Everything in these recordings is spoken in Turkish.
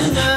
in the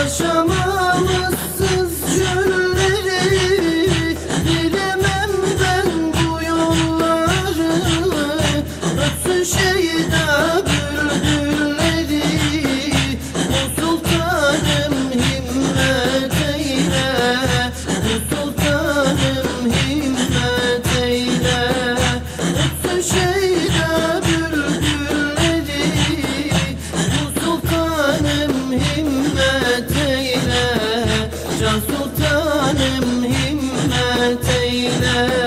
Yaşamamızsız canım himmet eyle.